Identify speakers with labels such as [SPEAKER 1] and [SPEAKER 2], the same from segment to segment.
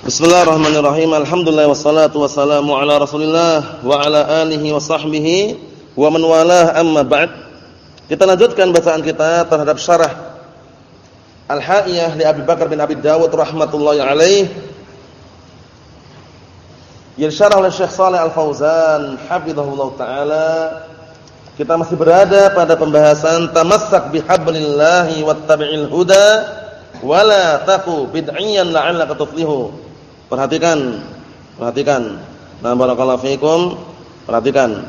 [SPEAKER 1] Bismillahirrahmanirrahim. Alhamdulillah wassalatu wassalamu ala Rasulillah wa ala alihi wa sahbihi wa man walah amma ba'd. Kita lanjutkan bacaan kita terhadap syarah Al-Ha'iyah li Abi Bakar bin Abi Dawud rahmatullahi alaih. Yang syarah oleh Syekh Shalih Al-Fauzan hafizahullah taala. Kita masih berada pada pembahasan tamassak bihablillahi wattabi'il huda wala taku bid'iyan la'allaka tuflihu. Perhatikan, perhatikan. Nah, barakallahu fikum. Perhatikan.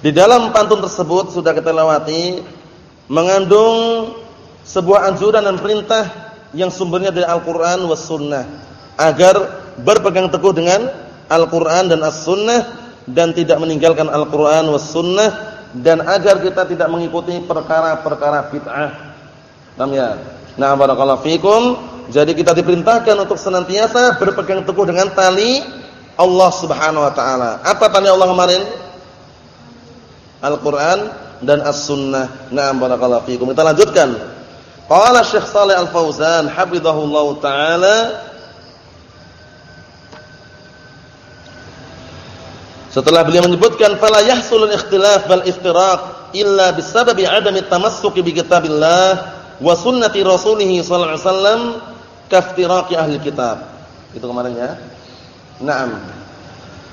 [SPEAKER 1] Di dalam pantun tersebut sudah kita lewati mengandung sebuah anjuran dan perintah yang sumbernya dari Al-Qur'an was sunnah agar berpegang teguh dengan Al-Qur'an dan As-Sunnah dan tidak meninggalkan Al-Qur'an was sunnah dan agar kita tidak mengikuti perkara-perkara bid'ah. Paham ya? Nah, barakallahu fikum. Jadi kita diperintahkan untuk senantiasa berpegang teguh dengan tali Allah Subhanahu wa taala. Apa tali Allah kemarin? Al-Qur'an dan As-Sunnah. Naam barakallahu fikum. Kita lanjutkan. Qala Syekh Shalih Al-Fauzan hafizahullahu taala Setelah beliau menyebutkan fala yahsulul ikhtilaf bal iftiraq illa bisababi adami tamassuki bi kitabillah wa sunnati rasulih sallallahu alaihi wasallam kaftiraqi ahli kitab. Itu kemarin ya. Naam.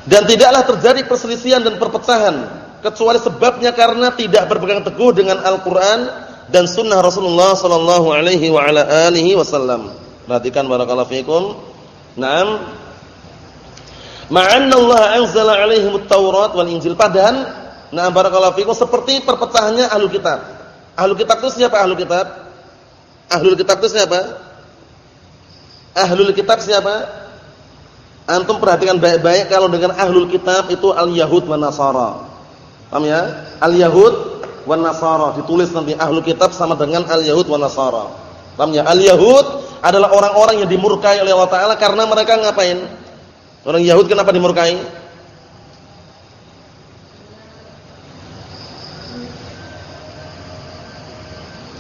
[SPEAKER 1] Dan tidaklah terjadi perselisihan dan perpecahan kecuali sebabnya karena tidak berpegang teguh dengan Al-Qur'an dan sunnah Rasulullah sallallahu alaihi wa ala alihi wasallam. Perhatikan barakallahu fikum. Naam. Ma'anna Allah anzala alaihim at-Taurat wal Injil padahal nah barakallahu fikum seperti perpecahannya ahli kitab. Ahli kitab itu siapa ahli kitab? Ahli kitab itu siapa? Ahlul kitab siapa? Antum perhatikan baik-baik kalau dengan ahlul kitab itu al-yahud wa nasara. Paham ya? Al-yahud wa nasara ditulis nanti ahlul kitab sama dengan al-yahud wa nasara. Paham ya? Al-yahud adalah orang-orang yang dimurkai oleh Allah taala karena mereka ngapain? Orang Yahud kenapa dimurkai?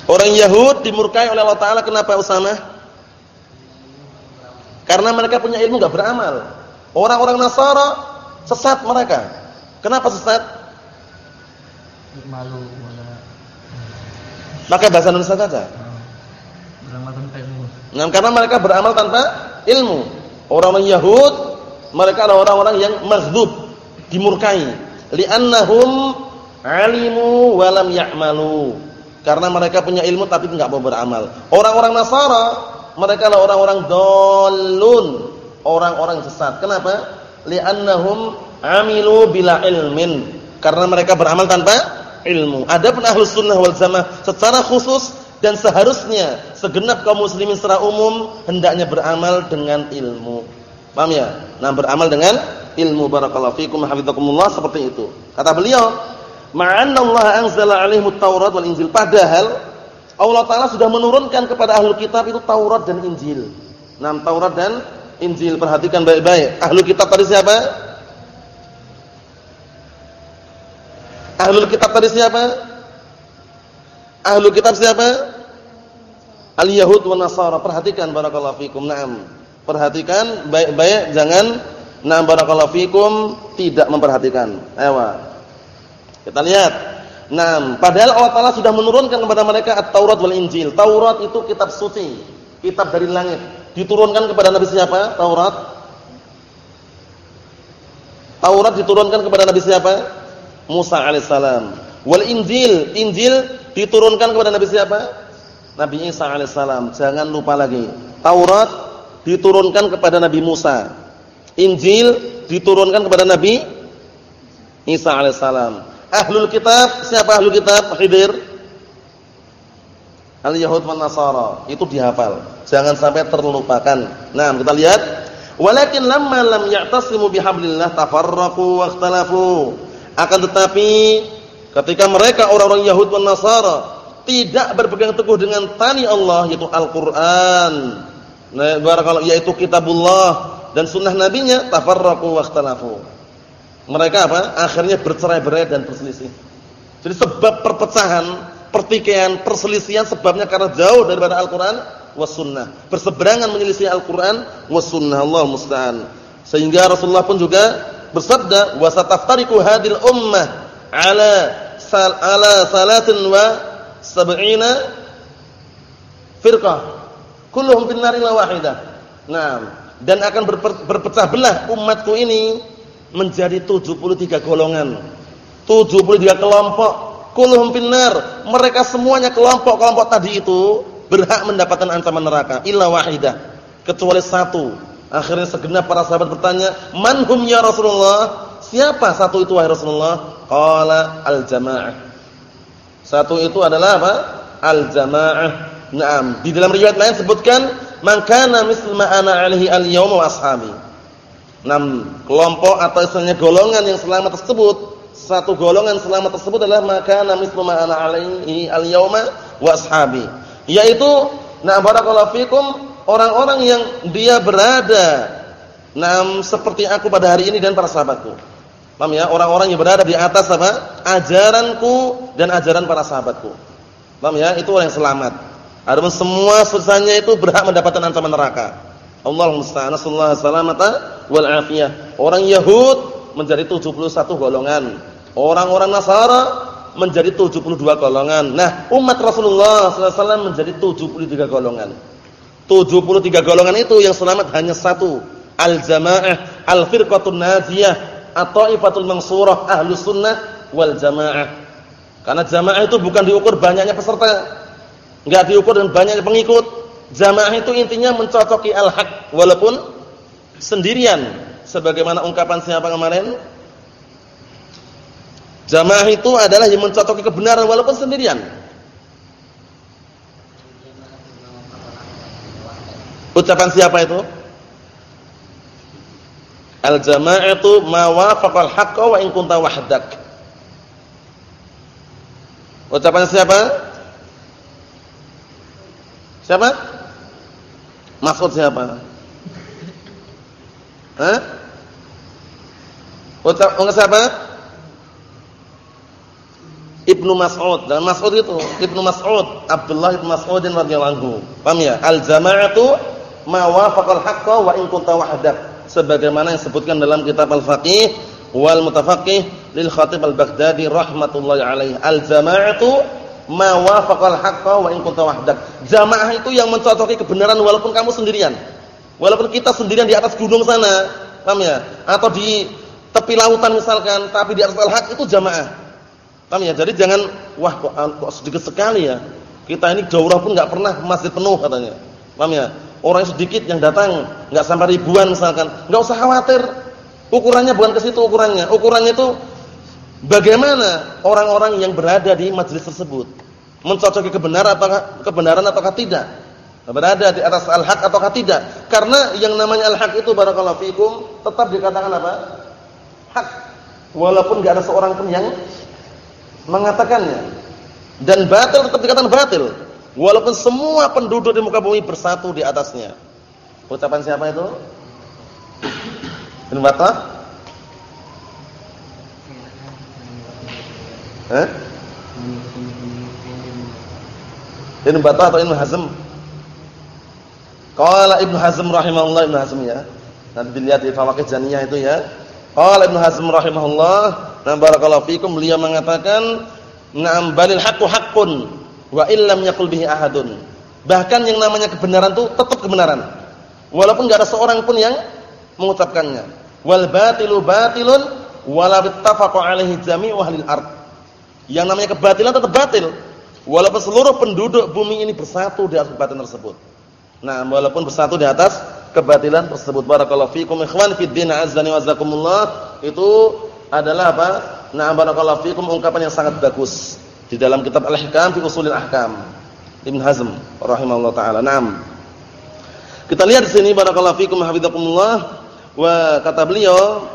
[SPEAKER 1] Orang Yahud dimurkai oleh Allah taala kenapa Usama? Karena mereka punya ilmu enggak beramal. Orang-orang Nasara sesat mereka. Kenapa sesat?
[SPEAKER 2] Malu
[SPEAKER 1] Pakai bahasa Indonesia saja.
[SPEAKER 2] Beramal tanpa ilmu.
[SPEAKER 1] Nah, karena mereka beramal tanpa ilmu. Orang-orang Yahud mereka adalah orang-orang yang mazdzub, dimurkai. Li'annahum alimu wa lam ya'malu. Karena mereka punya ilmu tapi enggak mau beramal. Orang-orang Nasara mereka adalah orang-orang dolun, orang-orang sesat. Kenapa? Li'annahum amilu bila ilmin. Karena mereka beramal tanpa ilmu. Adapun ahlus sunnah wal jamaah secara khusus dan seharusnya segenap kaum muslimin secara umum hendaknya beramal dengan ilmu. Paham ya? Nah, beramal dengan ilmu barakallahu fikum hafizakumullah seperti itu. Kata beliau, "Ma'anna Allah anzala 'alaihimut Taurat wal Injil." Padahal Allah Ta'ala sudah menurunkan kepada ahlu kitab itu Taurat dan Injil. Nah, Taurat dan Injil. Perhatikan baik-baik. Ahlu kitab tadi siapa? Ahlu kitab tadi siapa? Ahlu kitab siapa? Al-Yahud wa Nasara. Perhatikan barakallahu fikum. Naam. Perhatikan baik-baik jangan na'am barakallahu fikum tidak memperhatikan. Ayo. Kita lihat Nah, padahal Allah Taala sudah menurunkan kepada mereka At-Taurat wal Injil. Taurat itu kitab suci, kitab dari langit. Diturunkan kepada Nabi siapa? Taurat. Taurat diturunkan kepada Nabi siapa? Musa alaihissalam. Wal Injil, Injil diturunkan kepada Nabi siapa? Nabi Isa alaihissalam. Jangan lupa lagi. Taurat diturunkan kepada Nabi Musa. Injil diturunkan kepada Nabi Isa alaihissalam. Ahlul kitab, siapa ahlul kitab? Khidir. Al-Yahud wa Nasara. Itu dihafal. Jangan sampai terlupakan. Nah, kita lihat. Walakin lamma lam ya'tasimu bihablillah tafarraqu wa. Akan tetapi ketika mereka orang-orang Yahud dan Nasara tidak berpegang teguh dengan tali Allah yaitu Al-Qur'an. Nah, yaitu kitabullah dan sunnah nabinya tafarraqu wa ikhtalafu. Mereka apa? Akhirnya bercerai-berai dan berselisih. Jadi sebab perpecahan, pertikaian, perselisihan sebabnya karena jauh daripada Al-Qur'an was sunnah. Berseberangan menyelisih Al-Qur'an was sunnah. Allah musta'an. Sehingga Rasulullah pun juga bersabda, "Wa sataftariqu hadil ummah ala sal ala salatin wa sab'ina firqah. Kulluhum nar illa wahidah." Nah, dan akan berpecah belah umatku ini menjadi 73 golongan. 73 kelompok. Kulluhum finnar. Mereka semuanya kelompok-kelompok tadi itu berhak mendapatkan ancaman neraka illa wahidah. Kecuali satu. Akhirnya segenap para sahabat bertanya, "Man hum ya Rasulullah?" Siapa satu itu wahai Rasulullah? Qala al-jamaah. Satu itu adalah apa? Al-jamaah. Naam. Di dalam riwayat lain sebutkan man kana mislu ma ana alaihi al-yawma wa ashabi. Enam kelompok atau istilahnya golongan yang selamat tersebut, satu golongan selamat tersebut adalah maka mislu ma ana alaihi al-yawma wa. Yaitu na barakallahu fikum orang-orang yang dia berada nam seperti aku pada hari ini dan para sahabatku. Paham ya? Orang-orang yang berada di atas apa? ajaranku dan ajaran para sahabatku. Paham ya? Itu orang yang selamat. Adapun semua sesanya itu berhak mendapatkan ancaman neraka. Allah musta'an. Nasallahu salamata wal afiyah. Orang Yahud menjadi 71 golongan. Orang-orang Nasara menjadi 72 golongan. Nah, umat Rasulullah SAW menjadi 73 golongan. 73 golongan itu yang selamat hanya satu. Al-jamaah, al-firqatun najiyah, atau ifatul mansurah, ahlus sunnah wal jamaah. Karena jamaah itu bukan diukur banyaknya peserta Enggak diukur dengan banyaknya pengikut. Jamaah itu intinya mencocoki al-haq walaupun sendirian. Sebagaimana ungkapan siapa kemarin? Jamaah itu adalah yang mencocoki kebenaran walaupun sendirian. Ucapan siapa itu? Al-jama'atu ma wafaqal haqqa wa in kunta wahdak. Ucapan siapa? Siapa? Mas'ud siapa? Hah? Ucap siapa? Ibnu Mas'ud. Dan Mas'ud itu Ibnu Mas'ud, Abdullah Ibnu Mas'ud radhiyallahu anhu. Paham ya? Al-jama'atu ma wafaqal haqqo wa in kunta wahdak. Sebagaimana yang disebutkan dalam kitab Al-Faqih wal Mutafaqih lil Khatib Al-Baghdadi rahmatullahi alaihi. Al-jama'atu ma wafaqal haqqo wa in kunta wahdak. Jamaah itu yang mencocoki kebenaran walaupun kamu sendirian. Walaupun kita sendirian di atas gunung sana, paham ya? Atau di tepi lautan misalkan, tapi di atas al-haq itu jamaah. Paham ya? Jadi jangan wah kok, kok sedikit sekali ya. Kita ini daurah pun enggak pernah masjid penuh katanya. Paham ya? Orang sedikit yang datang, enggak sampai ribuan misalkan. Enggak usah khawatir. Ukurannya bukan ke situ ukurannya. Ukurannya itu Bagaimana orang-orang yang berada di majelis tersebut? Mencocoki kebenaran atau kebenaran ataukah tidak? Berada di atas al-haq ataukah tidak? Karena yang namanya al-haq itu barakallahu fikum tetap dikatakan apa? Hak. Walaupun enggak ada seorang pun yang mengatakannya. Dan batil tetap dikatakan batil. Walaupun semua penduduk di muka bumi bersatu di atasnya. Ucapan siapa itu? Ibn Battah Eh? Ibn Battah atau Ibn Hazm? Qala Ibn Hazm rahimahullah Ibn Hazm ya. Nanti dilihat di Fawaqih Janiyah itu ya. Qala Ibn Hazm rahimahullah, "Na barakallahu fikum," beliau mengatakan, "Na'am balil haqqu haqqun wa illam yaqul bihi ahadun." Bahkan yang namanya kebenaran itu tetap kebenaran. Walaupun enggak ada seorang pun yang mengucapkannya. Wal batilu batilun wala bittafaqu alaihi jami'u ahlil ardh. Yang namanya kebatilan tetap batil. Walaupun seluruh penduduk bumi ini bersatu di atas kebatilan tersebut. Nah, walaupun bersatu di atas kebatilan tersebut. Barakallahu fikum ikhwan fid din azani wa. Itu adalah apa? Nah, barakallahu fikum ungkapan yang sangat bagus di dalam kitab Al-Hikam fi Ushulil Ahkam. Ibn Hazm rahimahullah taala. Naam. Kita lihat di sini barakallahu fikum hafizakumullah wa kata beliau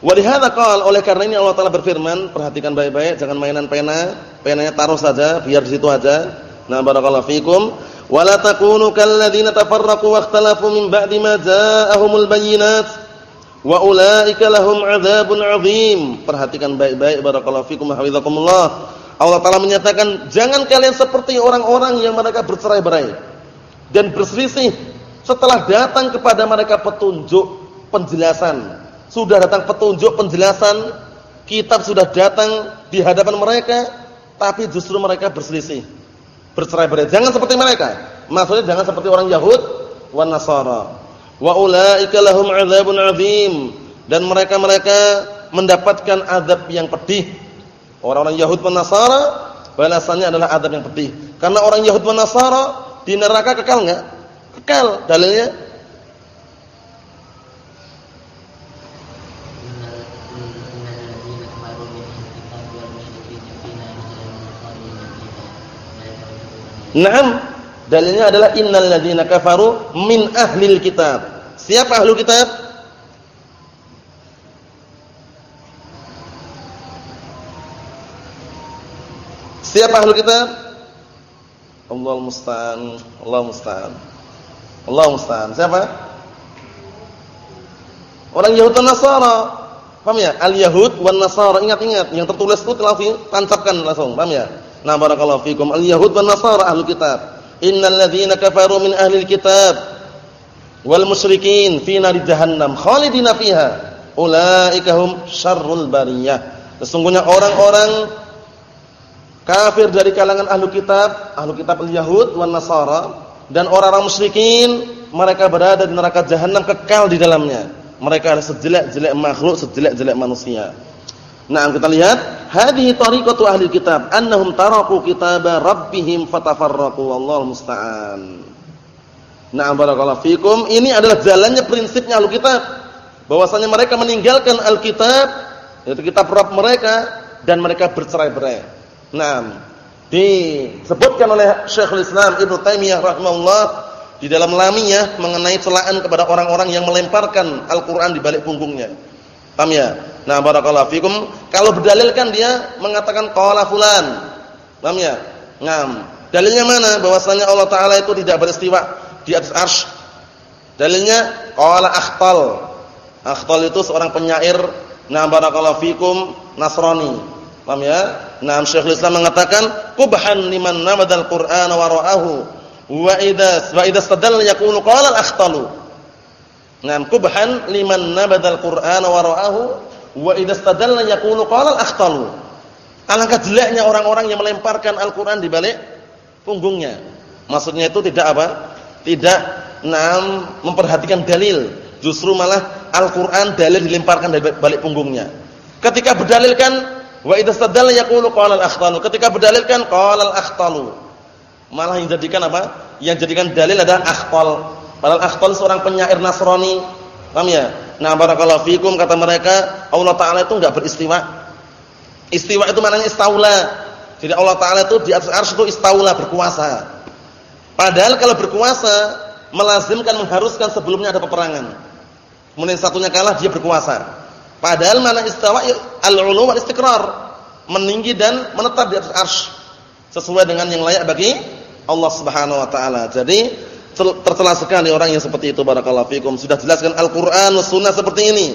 [SPEAKER 1] Walihada qala oleh karena ini Allah Taala berfirman, perhatikan baik-baik, jangan mainan pena, penanya taruh saja biar di situ aja. Nah, barakallahu fikum. Wala takunu kalladzina tafarraqu wa ikhtalafu min ba'di ma ja'ahumul bayyinat wa ulaika lahum 'adzabun 'adzim. Perhatikan baik-baik barakallahu fikum hafizakumullah. Allah Taala menyatakan, "Jangan kalian seperti orang-orang yang mereka bercerai-berai dan berselisih setelah datang kepada mereka petunjuk, penjelasan. Sudah datang petunjuk, penjelasan, kitab sudah datang di hadapan mereka, tapi justru mereka berselisih, bercerai-berai. Jangan seperti mereka. Maksudnya jangan seperti orang Yahud wan Nasara. Wa ulaika lahum 'adzabun 'adzim dan mereka-mereka mendapatkan azab yang pedih. Orang-orang Yahud dan Nasara balasannya adalah azab yang pedih. Karena orang Yahud dan Nasara di neraka kekal enggak? Kekal. Dalilnya Naam, dalilnya adalah innal ladzina kafaru min ahlil kitab. Siapa ahlul kitab? Siapa ahlu kitab? Allah musta'an, Allah musta'an. Allah musta'an. Siapa? Orang Yahud dan Nasara. Paham ya? Al-Yahud wan Nasara. Ingat-ingat, yang tertulis itu langsung tancapkan langsung. Paham ya? Nah, barakallahu fikum. Al-Yahud wan Nasara ahlu kitab. Innal ladzina kafaru min ahli kitab wal musyrikin fi nari jahannam khalidina fiha. Ulaika hum syarrul bariyah. Sesungguhnya orang-orang kafir dari kalangan ahlu kitab, ahlu kitab al-Yahud wan Nasara dan orang-orang musyrikin, mereka berada di neraka jahanam kekal di dalamnya. Mereka adalah sejelek-jelek makhluk, sejelek-jelek manusia. Nah, kita lihat, hadhihi tariqatu ahli kitab, annahum taraku kitaba rabbihim fatafarraqu wallahu musta'an. Nah, barakallahu fikum, ini adalah jalannya prinsipnya ahli kitab. Bahwasanya mereka meninggalkan Alkitab, yaitu kitab Rabb mereka dan mereka bercerai-berai. Nah, disebutkan oleh Syekhul Islam Ibnu Taimiyah rahimahullah di dalam laminya mengenai celaan kepada orang-orang yang melemparkan Al-Qur'an di balik punggungnya. Paham ya? Nah, barakallahu fikum, kalau berdalilkan dia mengatakan qala fulan. Paham ya? Ngam. Dalilnya mana? Bahwasanya Allah taala itu tidak beristiwa di atas arsy. Dalilnya qala akhtal. Akhtal itu seorang penyair nah barakallahu fikum Nasrani. Paham ya? Nah, Syekhul Islam mengatakan kubhan liman namadal Qur'ana wa ra'ahu wa idza wa idza stadalla yaqulu qala al-akhtalu. Nah, kubhan liman nabadal Qur'ana wa ra'ahu wa idza stadalla yaqulu qala al-akhtalu. Alangkah jeleknya orang-orang yang melemparkan Al-Qur'an di balik punggungnya. Maksudnya itu tidak apa? Tidak nam memperhatikan dalil, justru malah Al-Qur'an dalil dilemparkan dari balik punggungnya. Ketika berdalilkan Wa idza stadalla yaqulu qala al-akhtalu. Ketika berdalilkan qala al-akhtalu. Malah yang jadikan apa? Yang jadikan dalil adalah akhtal. Padahal akhtal seorang penyair Nasrani. Paham ya? Nah, barakallahu fikum kata mereka, Allah taala itu enggak beristiwa. Istiwa itu maknanya istaula. Jadi Allah taala itu di atas arsy itu istaula berkuasa. Padahal kalau berkuasa melazimkan mengharuskan sebelumnya ada peperangan. Kemudian satunya kalah dia berkuasa. Padahal mana istawa al-ulu wal istiqrar, meninggi dan menetap di atas arsy sesuai dengan yang layak bagi Allah Subhanahu wa taala. Jadi tercela sekali orang yang seperti itu barakallahu fikum. Sudah jelaskan Al-Qur'an Sunnah seperti ini,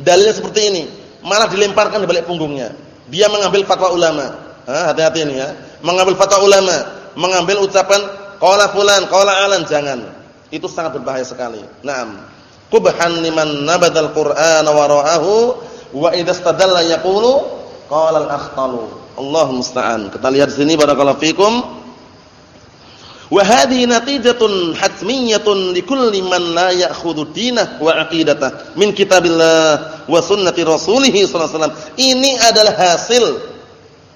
[SPEAKER 1] dalilnya seperti ini, malah dilemparkan di balik punggungnya. Dia mengambil fatwa ulama. hati-hati ini ya. Mengambil fatwa ulama, mengambil ucapan qala fulan, qala alan jangan. Itu sangat berbahaya sekali. Naam qubhan liman nabadal qur'ana wa ra'ahu wa idza istadalla yaqulu qala al-akhtalu Allah musta'an kita lihat sini barakallahu fikum wa hadhihi natijatun hatmiyatun likulli man la ya'khudhu dinah wa aqidatah min kitabillah wa sunnati rasulih sallallahu ini adalah hasil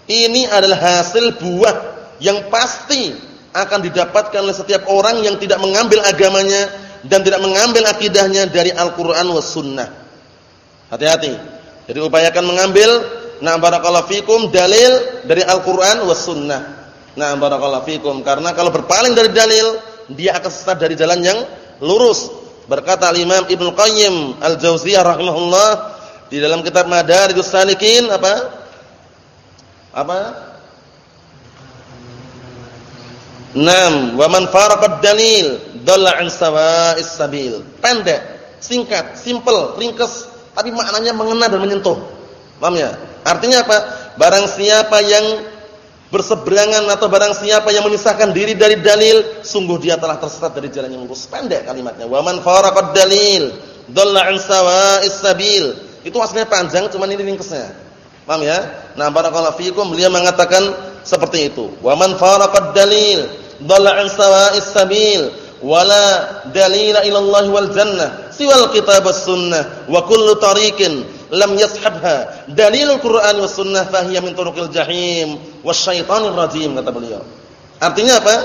[SPEAKER 1] ini adalah hasil buah yang pasti akan didapatkan oleh setiap orang yang tidak mengambil agamanya dan tidak mengambil akidahnya dari Al-Qur'an was sunnah. Hati-hati. Jadi upayakan mengambil na barakallahu fikum dalil dari Al-Qur'an was sunnah. Na barakallahu fikum karena kalau berpaling dari dalil dia akan sesat dari jalan yang lurus. Berkata Al-Imam Ibnu Qayyim Al-Jauziyah rahimahullah di dalam kitab Madarijus Salikin apa? Apa? Naam, wa man faraqad dalil dalla an sawa'is sabil. Pendek, singkat, simple, ringkas, tapi maknanya mengena dan menyentuh. Paham ya? Artinya apa? Barang siapa yang berseberangan atau barang siapa yang memisahkan diri dari dalil, sungguh dia telah tersesat dari jalan yang lurus. Pendek kalimatnya. Wa man faraqad dalil, dhalla 'an sawa'is sabil. Itu aslinya panjang, cuman ini ringkasnya. Paham ya? Nah, barakallahu fikum beliau mengatakan seperti itu. Wa man faraqad dalil, dhalla 'an sawa'is sabil, wala dalila ila Allah wal jannah siwal kitab was sunnah wa kullu tariqin lam yashabha dalilul Qur'an was sunnah fahiya min turuqil jahim wasyaitonir rajim kata beliau. Artinya apa?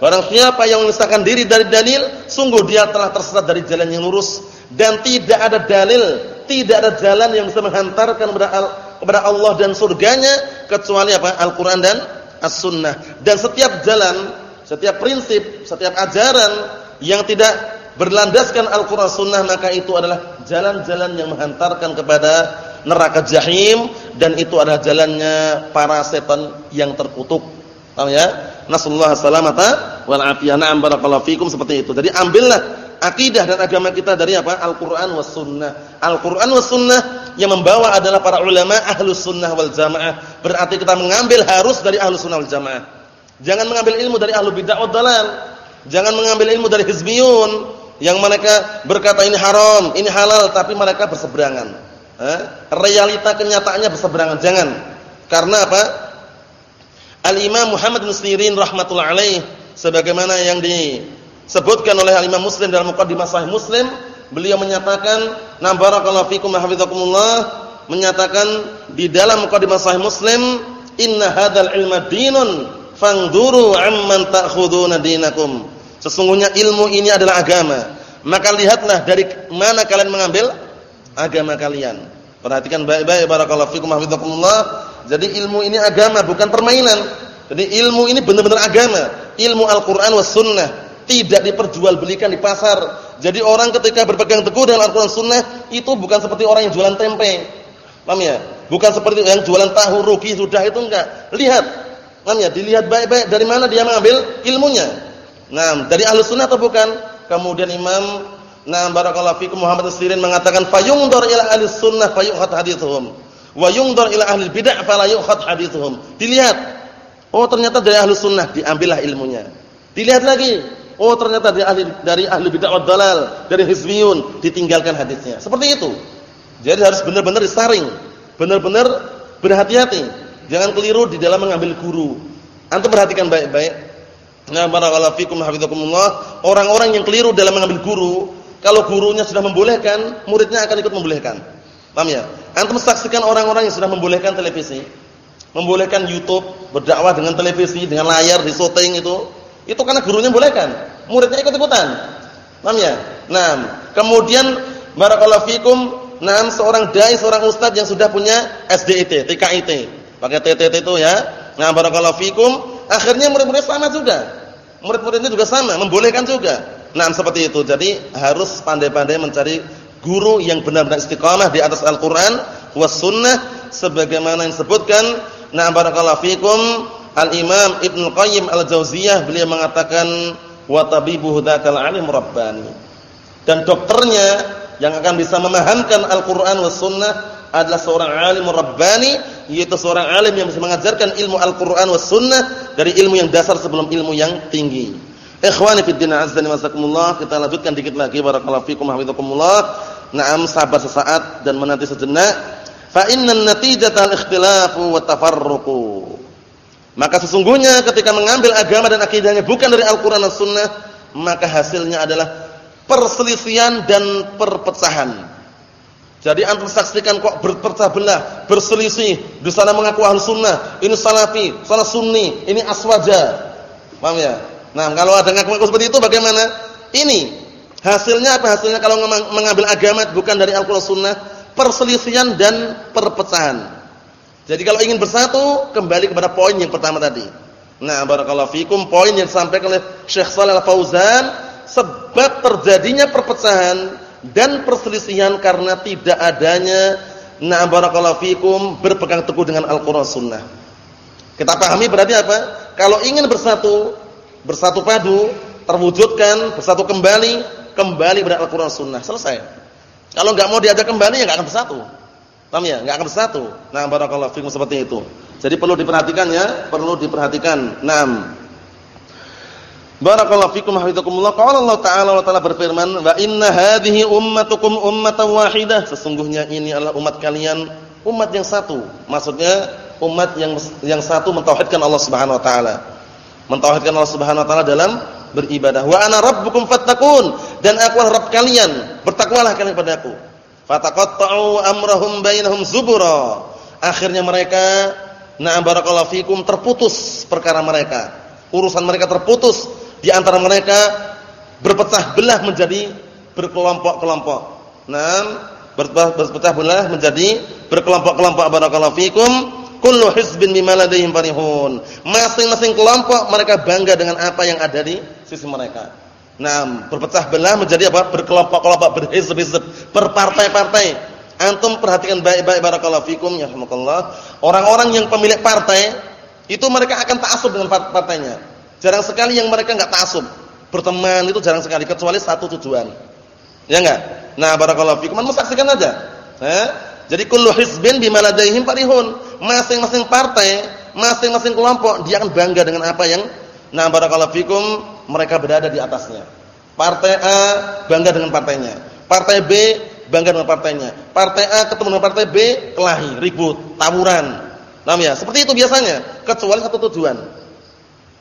[SPEAKER 1] Barang siapa yang memisahkan diri dari dalil, sungguh dia telah tersesat dari jalan yang lurus dan tidak ada dalil, tidak ada jalan yang bisa menghantarkan kepada kepada Allah dan surganya kecuali apa? Al-Qur'an dan As-Sunnah. Dan setiap jalan, setiap prinsip, setiap ajaran yang tidak berlandaskan Al-Qur'an Sunnah maka itu adalah jalan-jalan yang menghantarkan kepada neraka jahim dan itu adalah jalannya para setan yang terkutuk. Paham ya? Nasallahu salamata wal afiyah. Na'am barakallahu fikum seperti itu. Jadi ambillah akidah dan agama kita dari apa? Al-Qur'an was sunnah. Al-Qur'an was sunnah yang membawa adalah para ulama ahlus sunnah wal jamaah. Berarti kita mengambil harus dari ahlus sunnah wal jamaah. Jangan mengambil ilmu dari ahlu bid'ah wad dalal. Jangan mengambil ilmu dari hizbiyun yang mereka berkata ini haram, ini halal tapi mereka berseberangan. Eh? Realita kenyataannya berseberangan. Jangan. Karena apa? Al-Imam Muhammad bin Sirin rahmatullah alaih sebagaimana yang disebutkan oleh Al-Imam Muslim dalam Muqaddimah Sahih Muslim, beliau menyatakan, "Na fikum hafizakumullah," menyatakan di dalam Muqaddimah Sahih Muslim, "Inna hadzal ilma dinun fangduru amman ta'khuduna dinakum." Sesungguhnya ilmu ini adalah agama. Maka lihatlah dari mana kalian mengambil agama kalian. Perhatikan baik-baik barakallahu fikum hafizakumullah. Jadi ilmu ini agama bukan permainan. Jadi ilmu ini benar-benar agama, ilmu Al-Qur'an was sunnah, tidak diperjualbelikan di pasar. Jadi orang ketika berpegang teguh dengan Al-Qur'an sunnah itu bukan seperti orang yang jualan tempe. Paham ya? Bukan seperti yang jualan tahu rugi sudah itu enggak. Lihat. Paham ya? Dilihat baik-baik dari mana dia mengambil ilmunya. Nah, dari Ahlus Sunnah atau bukan? Kemudian Imam Nah, barakallahu fikum Muhammad Sirin mengatakan fayungdar ila ahli sunnah fayukhad hadithuhum wa yungdar ila ahli bid'ah fala yukhad hadithuhum. Dilihat. Oh, ternyata dari ahli sunnah diambillah ilmunya. Dilihat lagi. Oh, ternyata dari ahli dari ahli bid'ah wad dalal, dari hizbiyun ditinggalkan hadisnya. Seperti itu. Jadi harus benar-benar disaring. Benar-benar berhati-hati. Jangan keliru di dalam mengambil guru. Antum perhatikan baik-baik. Nah, barakallahu fikum hafizakumullah. Orang-orang yang keliru dalam mengambil guru, kalau gurunya sudah membolehkan, muridnya akan ikut membolehkan. Paham ya? Antum saksikan orang-orang yang sudah membolehkan televisi, membolehkan YouTube, berdakwah dengan televisi, dengan layar di syuting itu, itu karena gurunya membolehkan. Muridnya ikut-ikutan. Paham ya? Nah, kemudian barakallahu fikum, nah seorang dai, seorang ustaz yang sudah punya SDIT, TKIT, pakai TTT itu ya. Nah, barakallahu fikum, akhirnya murid-murid sama juga. Murid-muridnya juga sama, membolehkan juga. Nah, seperti itu. Jadi harus pandai-pandai mencari guru yang benar-benar istiqamah di atas Al-Qur'an was sunnah sebagaimana yang disebutkan nah barakallahu fikum Al-Imam Ibnu Qayyim Al-Jauziyah beliau mengatakan wa tabibuhu dzakal alim rabbani. Dan dokternya yang akan bisa memahamkan Al-Qur'an was sunnah adalah seorang alim rabbani yaitu seorang alim yang bisa mengajarkan ilmu Al-Qur'an was sunnah dari ilmu yang dasar sebelum ilmu yang tinggi. Ikhwani fid din azza wa kita lanjutkan dikit lagi barakallahu fikum hafizakumullah. Naam sabar sesaat dan menanti sejenak. Fa innan natijata al-ikhtilafu wa tafarruqu. Maka sesungguhnya ketika mengambil agama dan akidahnya bukan dari Al-Qur'an dan Sunnah, maka hasilnya adalah perselisihan dan perpecahan. Jadi antum saksikan kok berpecah belah, berselisih. Di sana mengaku ahlu sunnah, ini salafi, sana sunni, ini aswaja. Paham ya? Nah, kalau ada ngaku-ngaku seperti itu bagaimana? Ini hasilnya apa? Hasilnya kalau mengambil agama bukan dari Al-Qur'an Sunnah, perselisihan dan perpecahan. Jadi kalau ingin bersatu, kembali kepada poin yang pertama tadi. Nah, barakallahu fikum, poin yang disampaikan oleh Syekh Shalal Fauzan, sebab terjadinya perpecahan dan perselisihan karena tidak adanya nah barakallahu fikum berpegang teguh dengan Al-Qur'an Sunnah. Kita pahami berarti apa? Kalau ingin bersatu, bersatu padu, terwujudkan, bersatu kembali, kembali pada Al-Qur'an Sunnah. Selesai. Kalau enggak mau diajak kembali ya enggak akan bersatu. Paham ya? Enggak akan bersatu. Nah, barakallahu fikum seperti itu. Jadi perlu diperhatikan ya, perlu diperhatikan. Naam. Barakallahu fikum hafizakumullah. Qala Allah Ta'ala Allah Ta'ala berfirman, "Wa inna hadhihi ummatukum ummatan wahidah." Sesungguhnya ini adalah umat kalian umat yang satu. Maksudnya umat yang yang satu mentauhidkan Allah Subhanahu wa taala. Mentauhidkan Allah Subhanahu wa taala dalam beribadah. Wa ana rabbukum fattaqun dan aku adalah Rabb kalian, bertakwalah kalian kepadaku. Fataqatta'u amrahum bainahum zubura. Akhirnya mereka na'am barakallahu fikum terputus perkara mereka. Urusan mereka terputus di antara mereka berpecah belah menjadi berkelompok-kelompok. Naam berpecah belah menjadi berkelompok-kelompok barakallahu fikum kullu hizbin bima ladaihim farihun. Masing-masing kelompok mereka bangga dengan apa yang ada di sisi mereka. Nah, berpecah belah menjadi apa? Berkelompok-kelompok, berhizb-hizb, berpartai-partai. Antum perhatikan baik-baik barakallahu fikum ya. Orang-orang yang pemilik partai itu mereka akan ta'assub dengan partainya. Jarang sekali yang mereka enggak ta'assub. Berteman itu jarang sekali kecuali satu tujuan. Ya enggak? Nah, barakallahu fikum. Anda saksikan aja. Eh? Jadi kullu hizbin bima ladaihim farihun. Masing-masing partai, masing-masing kelompok dia akan bangga dengan apa yang nah barakallahu fikum mereka berada di atasnya. Partai A bangga dengan partainya. Partai B bangga dengan partainya. Partai A ketemu dengan partai B, kelahi, ribut, tawuran. Nah ya, seperti itu biasanya, kecuali satu tujuan.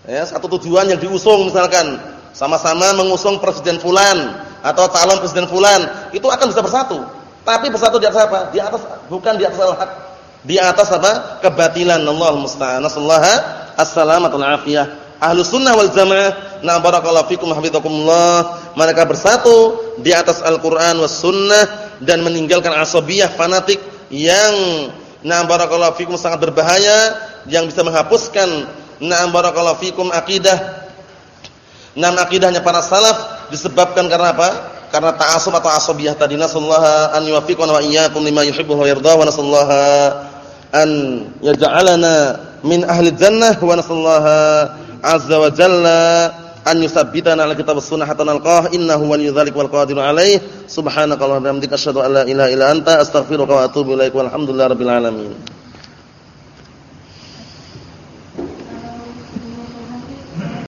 [SPEAKER 1] Ya, satu tujuan yang diusung misalkan sama-sama mengusung presiden fulan atau calon presiden fulan, itu akan bisa bersatu. Tapi bersatu di atas apa? Di atas bukan di atas al-haq. Di atas apa? Kebatilan. Allah musta'an. Nasallaha as-salamatul afiyah. Ahlus sunnah wal jamaah, na barakallahu fikum hafizakumullah, mereka bersatu di atas Al-Qur'an was sunnah dan meninggalkan asabiyah fanatik yang na barakallahu fikum sangat berbahaya yang bisa menghapuskan na barakallahu fikum akidah Nah, akidahnya para salaf disebabkan karena apa? Karena ta'assub atau asabiyah tadi. Nasallaha an yuwaffiqana wa iyyakum lima yuhibbu wa yarda wa nasallaha an yaj'alana min ahli jannah wa nasallaha azza wa jalla an yusabbitana ala kitab sunnah hatta nalqah innahu waliyyu dzalik wal qadiru alaih subhanakallahumma wa bihamdika asyhadu an la ilaha illa anta astaghfiruka wa atubu ilaik walhamdulillahi rabbil alamin